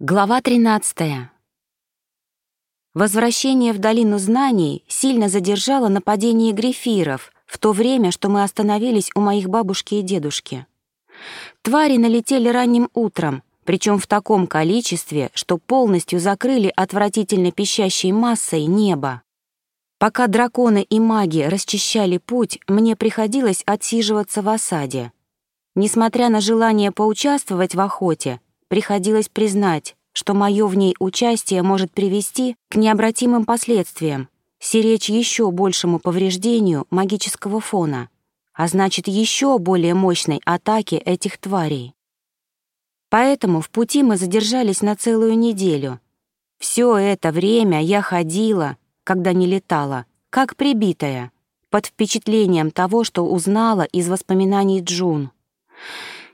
Глава 13. Возвращение в Долину Знаний сильно задержало нападение грифиров в то время, что мы остановились у моих бабушки и дедушки. Твари налетели ранним утром, причем в таком количестве, что полностью закрыли отвратительно пищащей массой небо. Пока драконы и маги расчищали путь, мне приходилось отсиживаться в осаде. Несмотря на желание поучаствовать в охоте, приходилось признать, что мое в ней участие может привести к необратимым последствиям, сиречь еще большему повреждению магического фона, а значит, еще более мощной атаке этих тварей. Поэтому в пути мы задержались на целую неделю. Все это время я ходила, когда не летала, как прибитая, под впечатлением того, что узнала из воспоминаний Джун.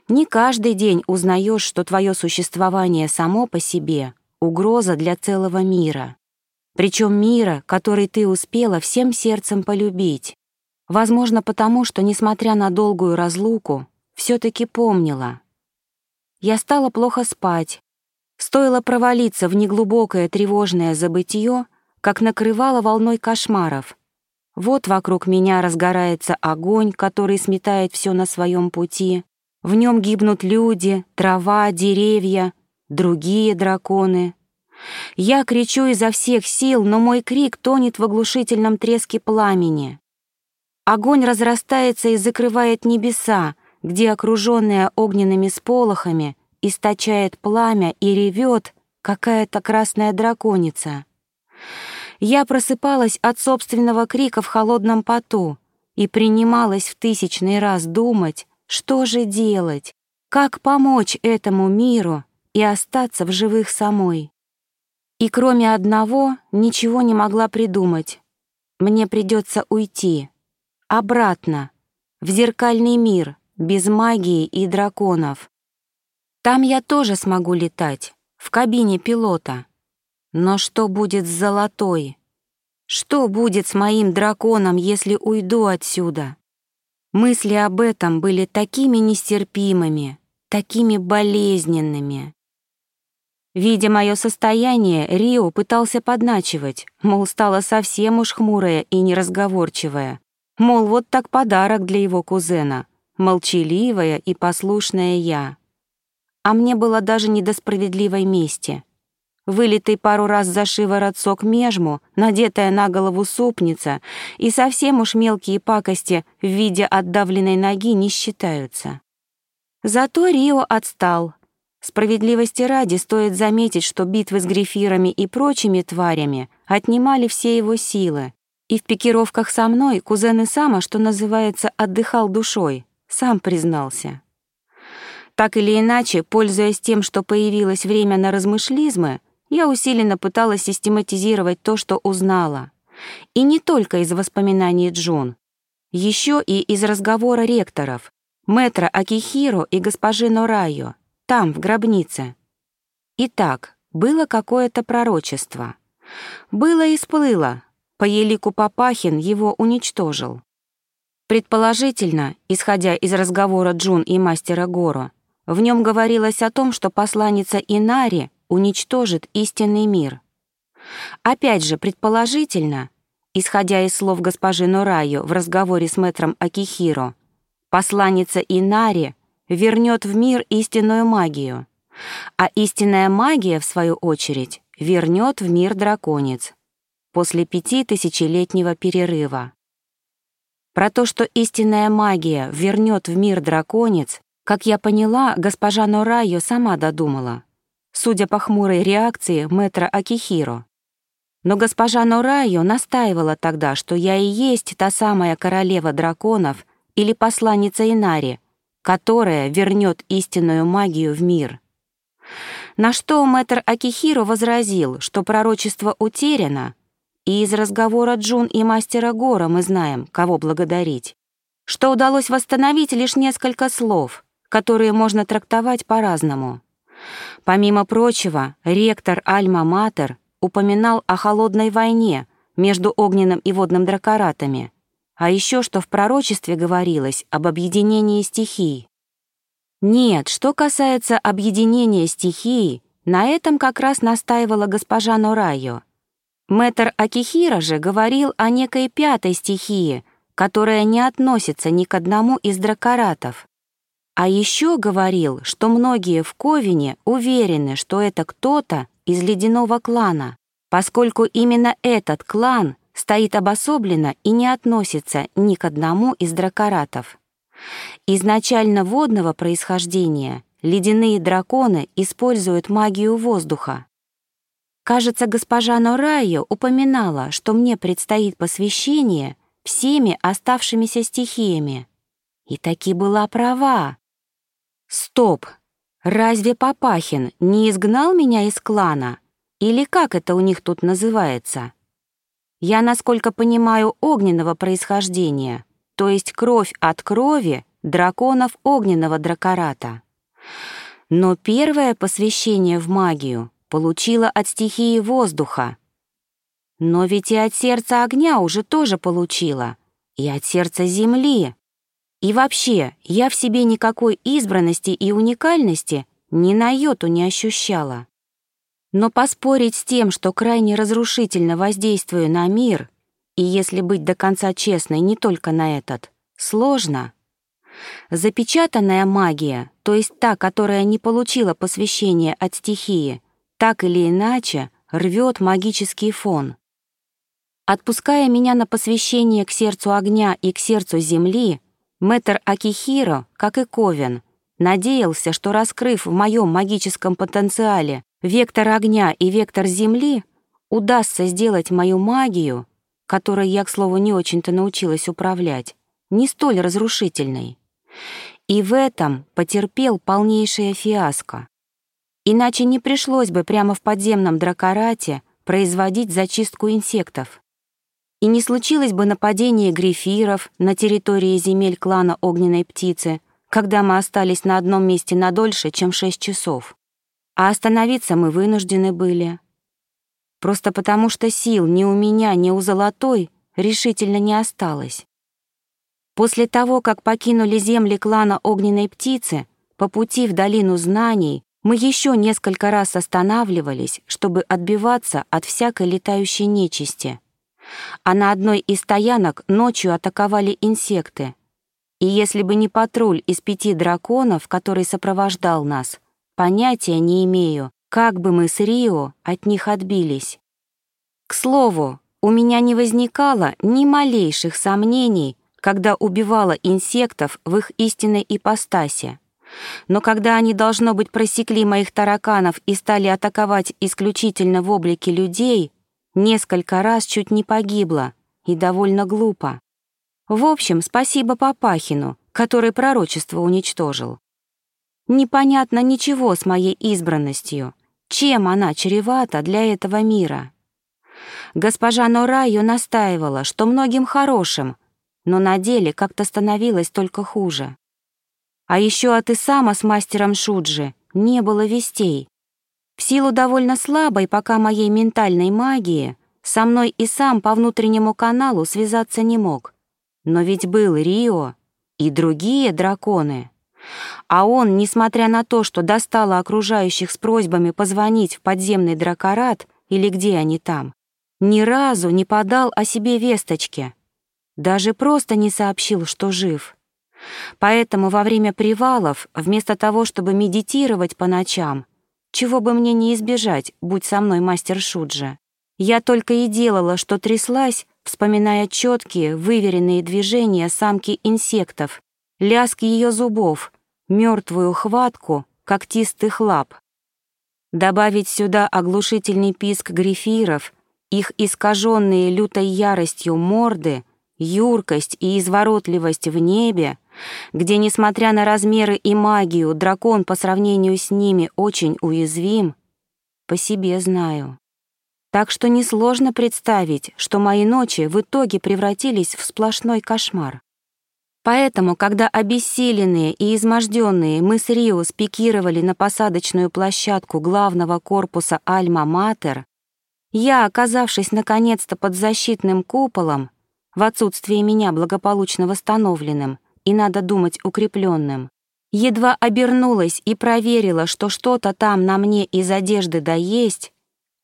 Не каждый день узнаешь, что твое существование само по себе — угроза для целого мира. Причем мира, который ты успела всем сердцем полюбить. Возможно, потому что, несмотря на долгую разлуку, все таки помнила. Я стала плохо спать. Стоило провалиться в неглубокое тревожное забытье, как накрывало волной кошмаров. Вот вокруг меня разгорается огонь, который сметает все на своем пути. В нем гибнут люди, трава, деревья, другие драконы. Я кричу изо всех сил, но мой крик тонет в оглушительном треске пламени. Огонь разрастается и закрывает небеса, где, окруженная огненными сполохами, источает пламя и ревет какая-то красная драконица. Я просыпалась от собственного крика в холодном поту и принималась в тысячный раз думать, что же делать? Как помочь этому миру и остаться в живых самой? И кроме одного ничего не могла придумать. Мне придется уйти. Обратно. В зеркальный мир, без магии и драконов. Там я тоже смогу летать, в кабине пилота. Но что будет с золотой? Что будет с моим драконом, если уйду отсюда? Мысли об этом были такими нестерпимыми, такими болезненными. Видя мое состояние, Рио пытался подначивать, мол, стала совсем уж хмурая и неразговорчивая. Мол, вот так подарок для его кузена, молчаливая и послушная я. А мне было даже не до справедливой мести — вылитый пару раз за шиворот сок межму, надетая на голову супница и совсем уж мелкие пакости в виде отдавленной ноги не считаются. Зато Рио отстал. Справедливости ради стоит заметить, что битвы с грифирами и прочими тварями отнимали все его силы, и в пикировках со мной кузен и сама, что называется, отдыхал душой, сам признался. Так или иначе, пользуясь тем, что появилось время на размышлизмы, я усиленно пыталась систематизировать то, что узнала. И не только из воспоминаний Джун, еще и из разговора ректоров, мэтра Акихиро и госпожи Норайо, там, в гробнице. Итак, было какое-то пророчество. Было и сплыло. По елику Папахин его уничтожил. Предположительно, исходя из разговора Джун и мастера Горо, в нем говорилось о том, что посланница Инари уничтожит истинный мир. Опять же, предположительно, исходя из слов госпожи Норайо в разговоре с мэтром Акихиро, посланница Инари вернет в мир истинную магию, а истинная магия, в свою очередь, вернет в мир драконец после пяти тысячелетнего перерыва. Про то, что истинная магия вернет в мир драконец, как я поняла, госпожа Норайо сама додумала судя по хмурой реакции мэтра Акихиро. Но госпожа Норайо настаивала тогда, что я и есть та самая королева драконов или посланница Инари, которая вернет истинную магию в мир. На что мэтр Акихиро возразил, что пророчество утеряно, и из разговора Джун и мастера Гора мы знаем, кого благодарить, что удалось восстановить лишь несколько слов, которые можно трактовать по-разному. Помимо прочего, ректор Альма-Матер упоминал о холодной войне между огненным и водным дракоратами, а еще что в пророчестве говорилось об объединении стихий. Нет, что касается объединения стихий, На этом как раз настаивала госпожа Норайо. Мэтр Акихира же говорил о некой пятой стихии, которая не относится ни к одному из дракоратов. А еще говорил, что многие в Ковине уверены, что это кто-то из ледяного клана, поскольку именно этот клан стоит обособленно и не относится ни к одному из дракоратов. Изначально водного происхождения ледяные драконы используют магию воздуха. Кажется, госпожа Норайо упоминала, что мне предстоит посвящение всеми оставшимися стихиями. И таки была права. Стоп! Разве Папахин не изгнал меня из клана? Или как это у них тут называется? Я, насколько понимаю, огненного происхождения, то есть кровь от крови драконов огненного дракората. Но первое посвящение в магию получила от стихии воздуха. Но ведь и от сердца огня уже тоже получила, и от сердца земли. И вообще, я в себе никакой избранности и уникальности ни на йоту не ощущала. Но поспорить с тем, что крайне разрушительно воздействую на мир, и если быть до конца честной не только на этот, сложно. Запечатанная магия, то есть та, которая не получила посвящения от стихии, так или иначе рвет магический фон. Отпуская меня на посвящение к сердцу огня и к сердцу земли, мэтр Акихиро, как и Ковен, надеялся, что, раскрыв в моем магическом потенциале вектор огня и вектор земли, удастся сделать мою магию, которой я, к слову, не очень-то научилась управлять, не столь разрушительной. И в этом потерпел полнейшее фиаско. Иначе не пришлось бы прямо в подземном дракорате производить зачистку инсектов. И не случилось бы нападение грифиров на территории земель клана Огненной Птицы, когда мы остались на одном месте надольше, чем шесть часов. А остановиться мы вынуждены были. Просто потому что сил ни у меня, ни у Золотой решительно не осталось. После того, как покинули земли клана Огненной Птицы, по пути в Долину Знаний мы еще несколько раз останавливались, чтобы отбиваться от всякой летающей нечисти. А на одной из стоянок ночью атаковали инсекты. И если бы не патруль из пяти драконов, который сопровождал нас, понятия не имею, как бы мы с Рио от них отбились. К слову, у меня не возникало ни малейших сомнений, когда убивала инсектов в их истинной ипостаси. Но когда они, должно быть, просекли моих тараканов и стали атаковать исключительно в облике людей, несколько раз чуть не погибла, и довольно глупо. В общем, спасибо Папахину, который пророчество уничтожил. Непонятно ничего с моей избранностью, чем она чревата для этого мира. Госпожа Норайо настаивала, что многим хорошим но на деле как-то становилось только хуже. А еще от Исама с мастером Шуджи не было вестей. В силу довольно слабой пока моей ментальной магии со мной и сам по внутреннему каналу связаться не мог. Но ведь был Рио и другие драконы. А он, несмотря на то, что достало окружающих с просьбами позвонить в подземный дракорат или где они там, ни разу не подал о себе весточки. Даже просто не сообщил, что жив. Поэтому во время привалов, вместо того, чтобы медитировать по ночам, чего бы мне не избежать, будь со мной мастер Шуджа, я только и делала, что тряслась, вспоминая четкие, выверенные движения самки инсектов, лязг ее зубов, мертвую хватку когтистых лап. Добавить сюда оглушительный писк грифиров, их искаженные лютой яростью морды — юркость и изворотливость в небе, где, несмотря на размеры и магию, дракон по сравнению с ними очень уязвим, по себе знаю. Так что несложно представить, что мои ночи в итоге превратились в сплошной кошмар. Поэтому, когда обессиленные и изможденные мы с Рио спикировали на посадочную площадку главного корпуса Альма-Матер, я, оказавшись наконец-то под защитным куполом, в отсутствие меня благополучно восстановленным и, надо думать, укрепленным, Едва обернулась и проверила, что что-то там на мне из одежды да есть,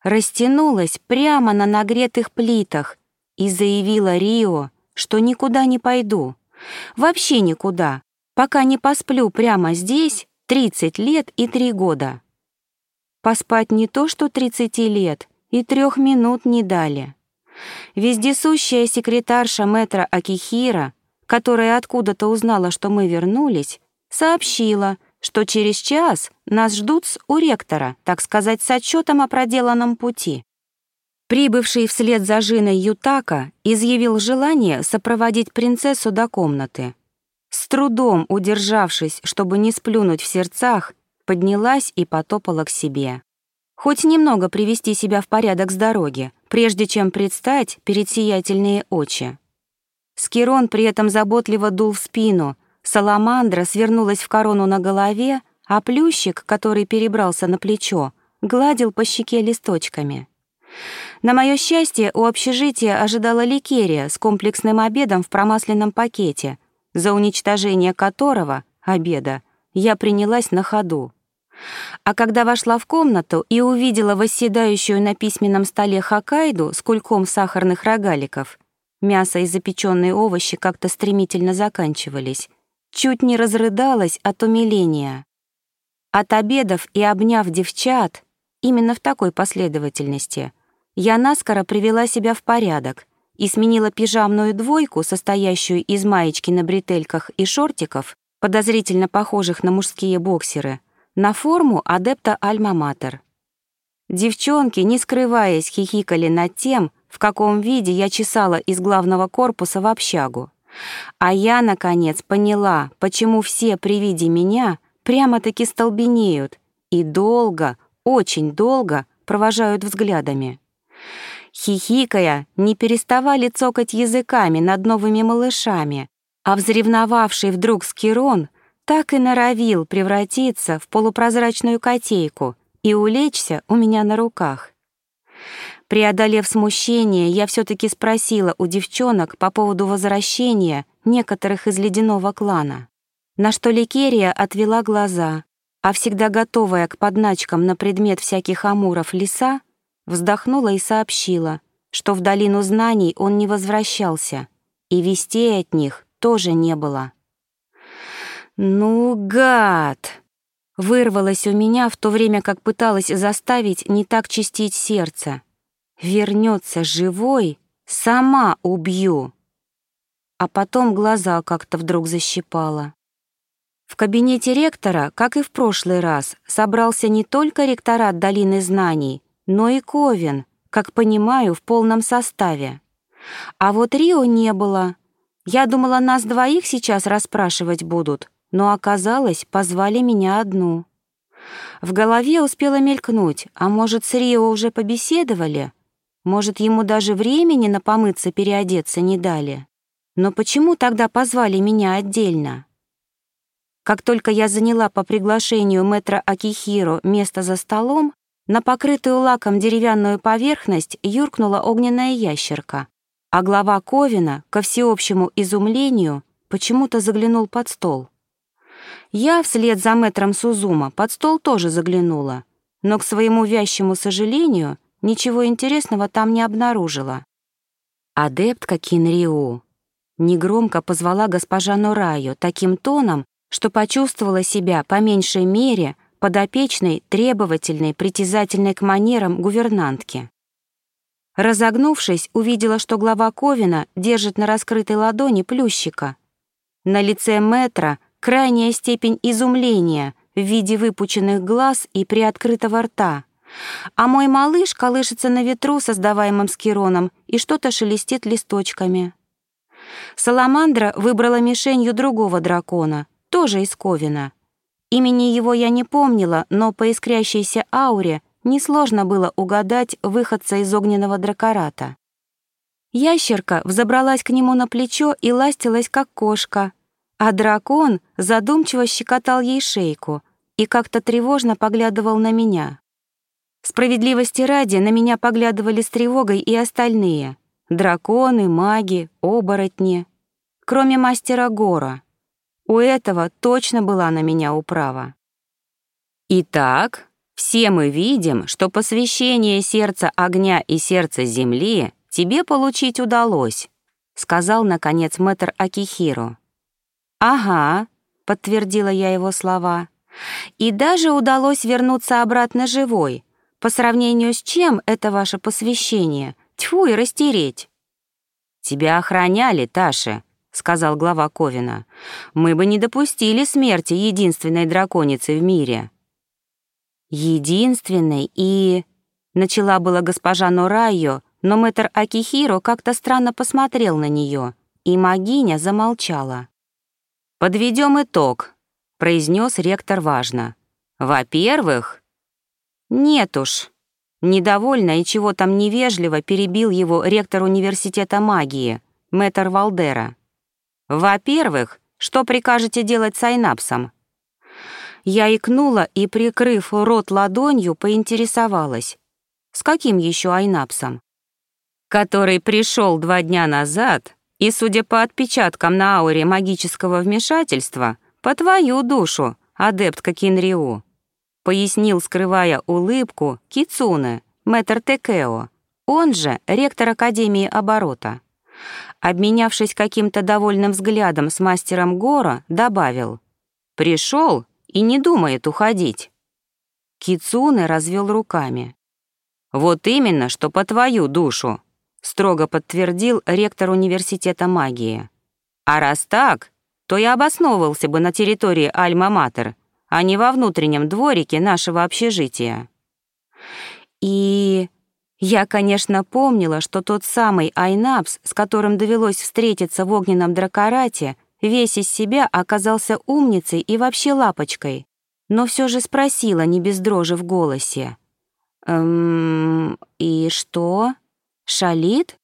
растянулась прямо на нагретых плитах и заявила Рио, что никуда не пойду. Вообще никуда, пока не посплю прямо здесь 30 лет и 3 года. Поспать не то что 30 лет, и трех минут не дали. Вездесущая секретарша мэтра Акихира, которая откуда-то узнала, что мы вернулись, сообщила, что через час нас ждут у ректора, так сказать, с отчетом о проделанном пути. Прибывший вслед за Жиной Ютака изъявил желание сопроводить принцессу до комнаты. С трудом удержавшись, чтобы не сплюнуть в сердцах, поднялась и потопала к себе. Хоть немного привести себя в порядок с дороги, прежде чем предстать перед сиятельные очи. Скирон при этом заботливо дул в спину, Саламандра свернулась в корону на голове, а плющик, который перебрался на плечо, гладил по щеке листочками. На мое счастье, у общежития ожидала Ликерия с комплексным обедом в промасленном пакете, за уничтожение которого, обеда, я принялась на ходу. А когда вошла в комнату и увидела восседающую на письменном столе Хоккайду с кульком сахарных рогаликов, мясо и запеченные овощи как-то стремительно заканчивались, чуть не разрыдалась от умиления. От обедов и обняв девчат, именно в такой последовательности, я наскоро привела себя в порядок и сменила пижамную двойку, состоящую из маечки на бретельках и шортиков, подозрительно похожих на мужские боксеры, на форму адепта Альма-Матер. Девчонки, не скрываясь, хихикали над тем, в каком виде я чесала из главного корпуса в общагу. А я, наконец, поняла, почему все при виде меня прямо-таки столбенеют и долго, очень долго провожают взглядами. Хихикая, не переставали цокать языками над новыми малышами, а взревновавший вдруг Скирон так и норовил превратиться в полупрозрачную котейку и улечься у меня на руках. Преодолев смущение, я все-таки спросила у девчонок по поводу возвращения некоторых из ледяного клана, на что Ликерия отвела глаза, а всегда готовая к подначкам на предмет всяких амуров лиса, вздохнула и сообщила, что в долину знаний он не возвращался, и вестей от них тоже не было. «Ну, гад!» Вырвалось у меня в то время, как пыталась заставить не так чистить сердце. Вернется живой, сама убью. А потом глаза как-то вдруг защипало. В кабинете ректора, как и в прошлый раз, собрался не только ректорат Долины Знаний, но и Ковен, как понимаю, в полном составе. А вот Рио не было. Я думала, нас двоих сейчас расспрашивать будут, но оказалось, позвали меня одну. В голове успела мелькнуть, а может, с Рио уже побеседовали? Может, ему даже времени на помыться переодеться не дали? Но почему тогда позвали меня отдельно? Как только я заняла по приглашению мэтра Акихиро место за столом, на покрытую лаком деревянную поверхность юркнула огненная ящерка, а глава Ковина, ко всеобщему изумлению, почему-то заглянул под стол. Я вслед за мэтром Сузума под стол тоже заглянула, но, к своему вящему сожалению, ничего интересного там не обнаружила. «Адептка Кинриу», — негромко позвала госпожа Нураю таким тоном, что почувствовала себя, по меньшей мере, подопечной, требовательной, притязательной к манерам гувернантки. Разогнувшись, увидела, что глава Ковина держит на раскрытой ладони плющика. На лице метра крайняя степень изумления в виде выпученных глаз и приоткрытого рта — а мой малыш колышется на ветру, создаваемым скироном, и что-то шелестит листочками. Саламандра выбрала мишенью другого дракона, тоже из Ковина. Имени его я не помнила, но по искрящейся ауре несложно было угадать выходца из огненного дракората. Ящерка взобралась к нему на плечо и ластилась, как кошка, а дракон задумчиво щекотал ей шейку и как-то тревожно поглядывал на меня. Справедливости ради, на меня поглядывали с тревогой и остальные. Драконы, маги, оборотни. Кроме мастера Гора. У этого точно была на меня управа. Итак, все мы видим, что посвящение сердца огня и сердца земли тебе получить удалось, сказал, наконец, мэтр Акихиро. Ага, подтвердила я его слова. И даже удалось вернуться обратно живой. По сравнению с чем это ваше посвящение? Тьфу и растереть. Тебя охраняли, Таша, сказал глава Ковина. Мы бы не допустили смерти единственной драконицы в мире. Единственной и... Начала была госпожа Норайо, но мэтр Акихиро как-то странно посмотрел на нее, и магиня замолчала. «Подведем итог», — произнес ректор важно. «Во-первых...» «Нет уж». Недовольно и чего там невежливо перебил его ректор университета магии, мэтр Валдера. «Во-первых, что прикажете делать с Айнапсом?» Я икнула и, прикрыв рот ладонью, поинтересовалась. «С каким еще Айнапсом?» «Который пришел два дня назад и, судя по отпечаткам на ауре магического вмешательства, по твою душу, адептка Кинриу», пояснил, скрывая улыбку, Кицуне, мэтр Текео, он же ректор Академии оборота. Обменявшись каким-то довольным взглядом с мастером Гора, добавил «Пришел и не думает уходить». Кицуне развел руками. «Вот именно, что по твою душу», строго подтвердил ректор университета магии. А раз так, то я обосновывался бы на территории Альма-Матер, а не во внутреннем дворике нашего общежития. И я, конечно, помнила, что тот самый Айнапс, с которым довелось встретиться в огненном дракорате, весь из себя оказался умницей и вообще лапочкой, но все же спросила не без дрожи в голосе. «Эм, и что?» «Шалит?»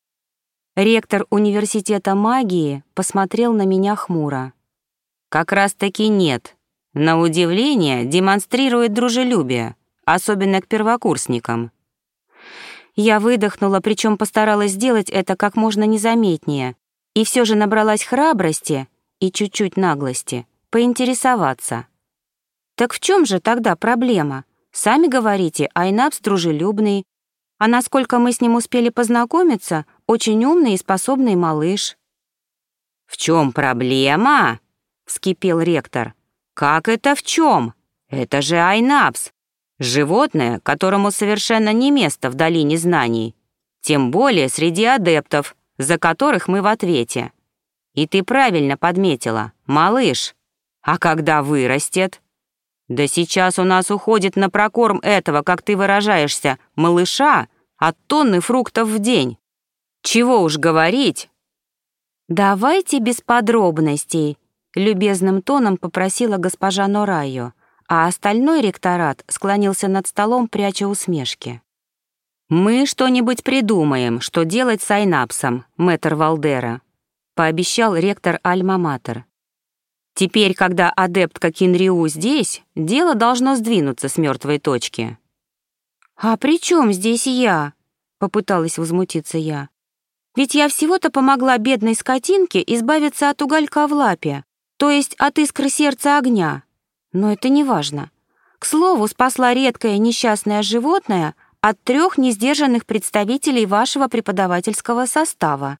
Ректор университета магии посмотрел на меня хмуро. «Как раз-таки нет. На удивление демонстрирует дружелюбие, особенно к первокурсникам». Я выдохнула, причем постаралась сделать это как можно незаметнее, и все же набралась храбрости и чуть-чуть наглости поинтересоваться. «Так в чем же тогда проблема? Сами говорите, Айнапс дружелюбный, а насколько мы с ним успели познакомиться, очень умный и способный малыш». «В чем проблема?» — вскипел ректор. «Как это в чем? Это же Айнапс, животное, которому совершенно не место в долине знаний, тем более среди адептов, за которых мы в ответе. И ты правильно подметила, малыш. А когда вырастет?» Да сейчас у нас уходит на прокорм этого, как ты выражаешься, малыша от тонны фруктов в день. Чего уж говорить. Давайте без подробностей, любезным тоном попросила госпожа Норайо, а остальной ректорат склонился над столом, пряча усмешки. «Мы что-нибудь придумаем, что делать с Айнапсом, мэтр Валдера», пообещал ректор Альма-Матер. Теперь, когда адептка Кинриу здесь, дело должно сдвинуться с мертвой точки. «А при чем здесь я?» — попыталась возмутиться я. «Ведь я всего-то помогла бедной скотинке избавиться от уголька в лапе, то есть от искры сердца огня. Но это не важно. К слову, спасла редкое несчастное животное от трех несдержанных представителей вашего преподавательского состава.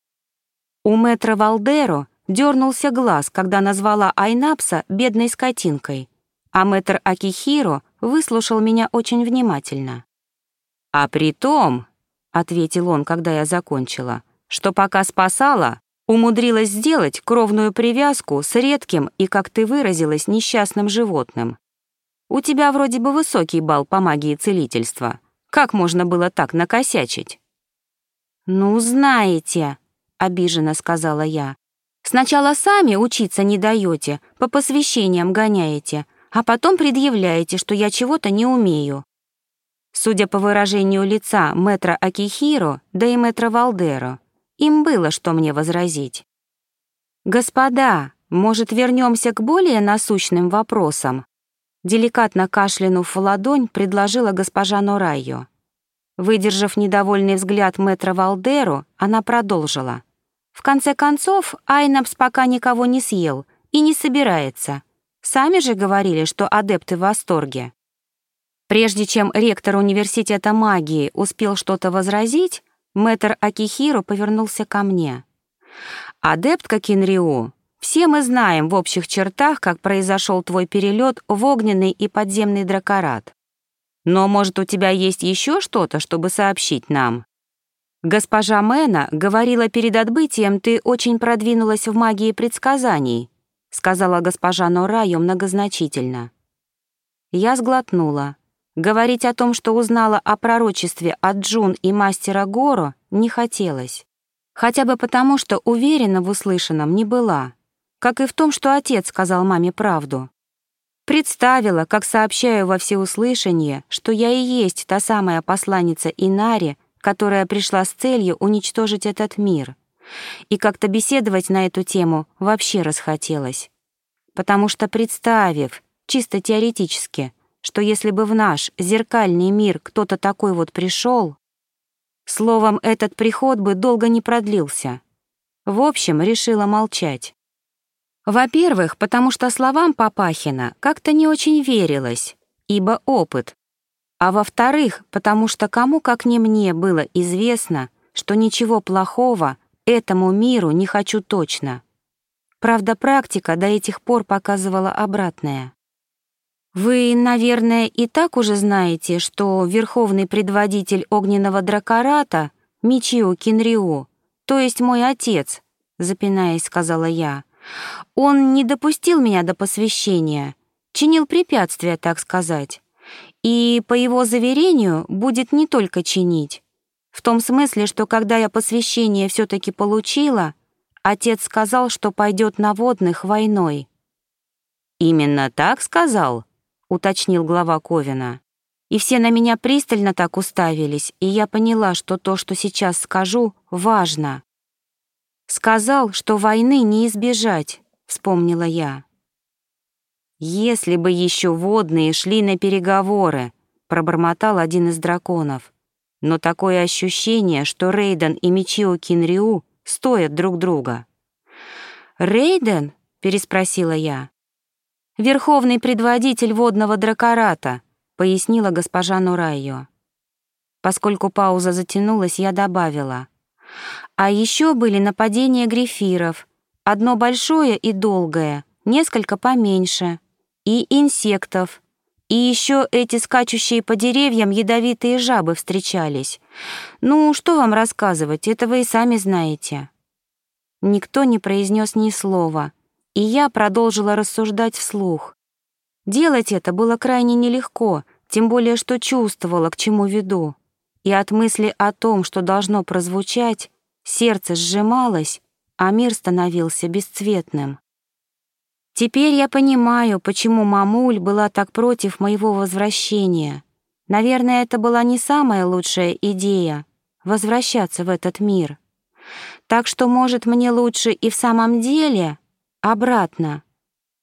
У мэтра Валдеро Дернулся глаз, когда назвала Айнапса бедной скотинкой, а мэтр Акихиро выслушал меня очень внимательно. «А при том», — ответил он, когда я закончила, «что пока спасала, умудрилась сделать кровную привязку с редким и, как ты выразилась, несчастным животным. У тебя вроде бы высокий балл по магии целительства. Как можно было так накосячить?» «Ну, знаете», — обиженно сказала я, Сначала сами учиться не даете, по посвящениям гоняете, а потом предъявляете, что я чего-то не умею. Судя по выражению лица мэтра Акихиро, да и мэтра Валдеро, им было что мне возразить. «Господа, может, вернемся к более насущным вопросам?» Деликатно кашлянув в ладонь, предложила госпожа Норайо. Выдержав недовольный взгляд мэтра Валдеру, она продолжила — в конце концов, Айнапс пока никого не съел и не собирается. Сами же говорили, что адепты в восторге. Прежде чем ректор университета магии успел что-то возразить, мэтр Акихиро повернулся ко мне. «Адептка Кинриу, все мы знаем в общих чертах, как произошел твой перелет в огненный и подземный дракорат. Но, может, у тебя есть еще что-то, чтобы сообщить нам?» «Госпожа Мэна говорила перед отбытием, ты очень продвинулась в магии предсказаний», сказала госпожа Норайо многозначительно. Я сглотнула. Говорить о том, что узнала о пророчестве от Джун и мастера Горо, не хотелось. Хотя бы потому, что уверена в услышанном не была как и в том, что отец сказал маме правду. Представила, как сообщаю во всеуслышание, что я и есть та самая посланница Инари, которая пришла с целью уничтожить этот мир. И как-то беседовать на эту тему вообще расхотелось. Потому что представив, чисто теоретически, что если бы в наш зеркальный мир кто-то такой вот пришел, словом, этот приход бы долго не продлился. В общем, решила молчать. Во-первых, потому что словам Папахина как-то не очень верилось, ибо опыт. А во-вторых, потому что кому как не мне было известно, что ничего плохого этому миру не хочу точно. Правда, практика до этих пор показывала обратное. Вы, наверное, и так уже знаете, что верховный предводитель огненного дракората Мичио Кинрио, то есть мой отец, запинаясь, сказала я, он не допустил меня до посвящения, чинил препятствия, так сказать. И, по его заверению, будет не только чинить. В том смысле, что когда я посвящение все таки получила, отец сказал, что пойдет на водных войной. «Именно так сказал?» — уточнил глава Ковина. И все на меня пристально так уставились, и я поняла, что то, что сейчас скажу, важно. Сказал, что войны не избежать, вспомнила я. Если бы еще водные шли на переговоры, пробормотал один из драконов. Но такое ощущение, что Рейден и Мичио Кинриу стоят друг друга. Рейден? переспросила я. Верховный предводитель водного дракората, пояснила госпожа Нурайо. Поскольку пауза затянулась, я добавила: а еще были нападения грифиров, одно большое и долгое, несколько поменьше, и инсектов, и еще эти скачущие по деревьям ядовитые жабы встречались. Ну, что вам рассказывать, это вы и сами знаете. Никто не произнес ни слова, и я продолжила рассуждать вслух. Делать это было крайне нелегко, тем более что чувствовала, к чему веду. И от мысли о том, что должно прозвучать, Сердце сжималось, а мир становился бесцветным. Теперь я понимаю, почему мамуль была так против моего возвращения. Наверное, это была не самая лучшая идея — возвращаться в этот мир. Так что, может, мне лучше и в самом деле обратно.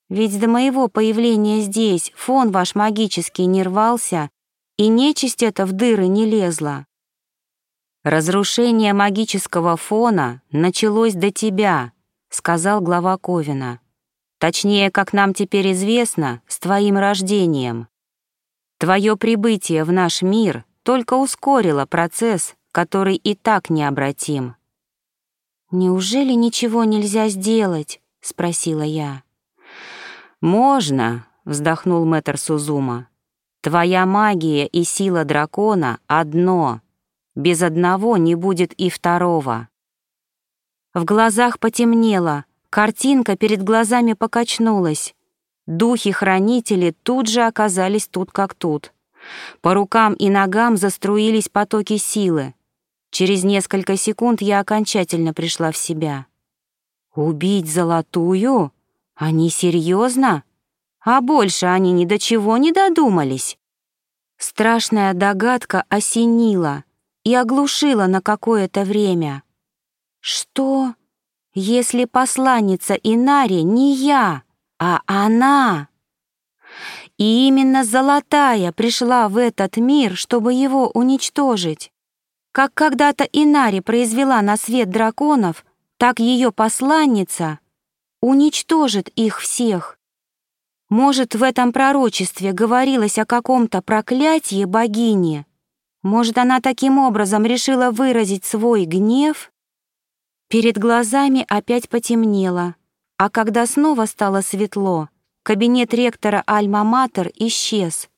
Ведь до моего появления здесь фон ваш магический не рвался, и нечисть эта в дыры не лезла. «Разрушение магического фона началось до тебя», — сказал глава Ковина. «Точнее, как нам теперь известно, с твоим рождением. Твое прибытие в наш мир только ускорило процесс, который и так необратим». «Неужели ничего нельзя сделать?» — спросила я. «Можно», — вздохнул мэтр Сузума. «Твоя магия и сила дракона — одно». Без одного не будет и второго. В глазах потемнело, картинка перед глазами покачнулась. Духи-хранители тут же оказались тут как тут. По рукам и ногам заструились потоки силы. Через несколько секунд я окончательно пришла в себя. «Убить золотую? Они серьезно? А больше они ни до чего не додумались?» Страшная догадка осенила — и оглушила на какое-то время. Что, если посланница Инари не я, а она? И именно Золотая пришла в этот мир, чтобы его уничтожить. Как когда-то Инари произвела на свет драконов, так ее посланница уничтожит их всех. Может, в этом пророчестве говорилось о каком-то проклятии богини? Может, она таким образом решила выразить свой гнев? Перед глазами опять потемнело, а когда снова стало светло, кабинет ректора Альма-Матер исчез.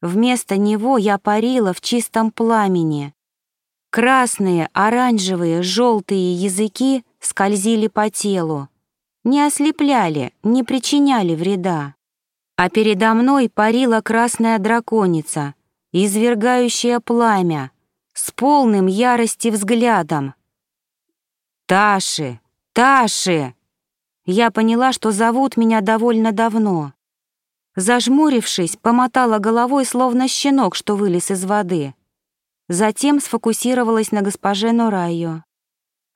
Вместо него я парила в чистом пламени. Красные, оранжевые, желтые языки скользили по телу. Не ослепляли, не причиняли вреда. А передо мной парила красная драконица, извергающая пламя, с полным ярости взглядом. «Таши! Таши!» Я поняла, что зовут меня довольно давно. Зажмурившись, помотала головой, словно щенок, что вылез из воды. Затем сфокусировалась на госпоже Норайо.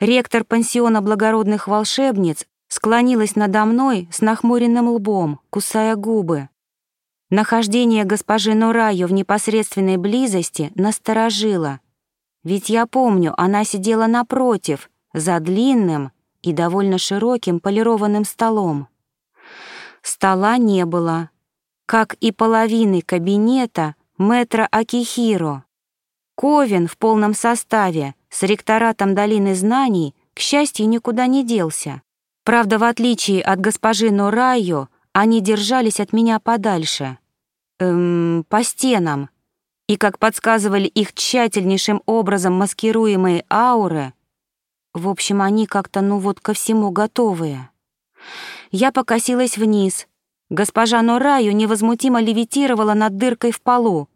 Ректор пансиона благородных волшебниц склонилась надо мной с нахмуренным лбом, кусая губы. Нахождение госпожи Нураю в непосредственной близости насторожило. Ведь я помню, она сидела напротив, за длинным и довольно широким полированным столом. Стола не было, как и половины кабинета мэтра Акихиро. Ковен в полном составе с ректоратом Долины Знаний, к счастью, никуда не делся. Правда, в отличие от госпожи Норайо, они держались от меня подальше. Эм, по стенам. И, как подсказывали их тщательнейшим образом маскируемые ауры, в общем, они как-то, ну вот, ко всему готовые. Я покосилась вниз. Госпожа Нораю невозмутимо левитировала над дыркой в полу.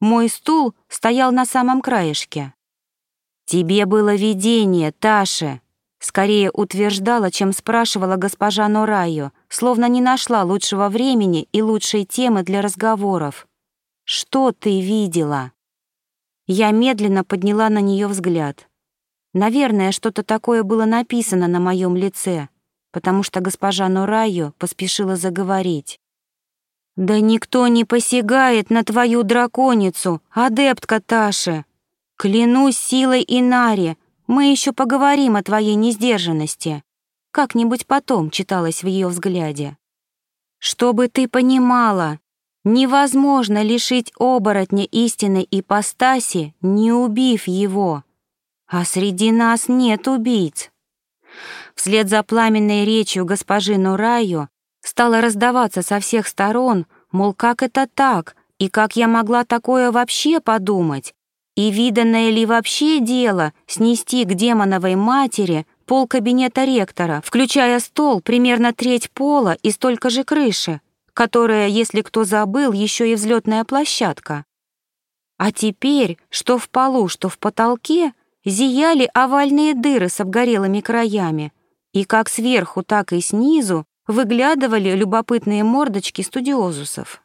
Мой стул стоял на самом краешке. «Тебе было видение, Таша», Скорее утверждала, чем спрашивала госпожа Норайо, словно не нашла лучшего времени и лучшей темы для разговоров. «Что ты видела?» Я медленно подняла на нее взгляд. Наверное, что-то такое было написано на моем лице, потому что госпожа Норайо поспешила заговорить. «Да никто не посягает на твою драконицу, адептка Таши! Клянусь силой Инари, мы еще поговорим о твоей несдержанности. Как-нибудь потом читалось в ее взгляде. Чтобы ты понимала, невозможно лишить оборотня истинной ипостаси, не убив его. А среди нас нет убийц. Вслед за пламенной речью госпожи Нураю стало раздаваться со всех сторон, мол, как это так, и как я могла такое вообще подумать, и виданное ли вообще дело снести к демоновой матери пол кабинета ректора, включая стол, примерно треть пола и столько же крыши, которая, если кто забыл, еще и взлетная площадка. А теперь, что в полу, что в потолке, зияли овальные дыры с обгорелыми краями, и как сверху, так и снизу выглядывали любопытные мордочки студиозусов.